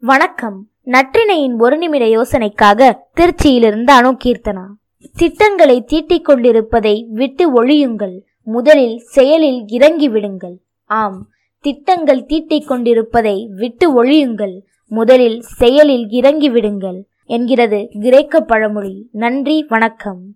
வணக்கம். நற்றினையின் ஒரு நிமிட யோசனைக்காக திருச்சியிலிருந்து அணு கீர்த்தனா திட்டங்களை தீட்டிக் கொண்டிருப்பதை விட்டு ஒழியுங்கள். முதலில் செயலில் இறங்கி விடுங்கள். ஆம். திட்டங்கள் தீட்டிக் கொண்டிருப்பதை விட்டு ஒழியுங்கள். முதலில் செயலில் இறங்கி விடுங்கள். என்கிறது கிரேக்க பழமொழி. நன்றி வணக்கம்.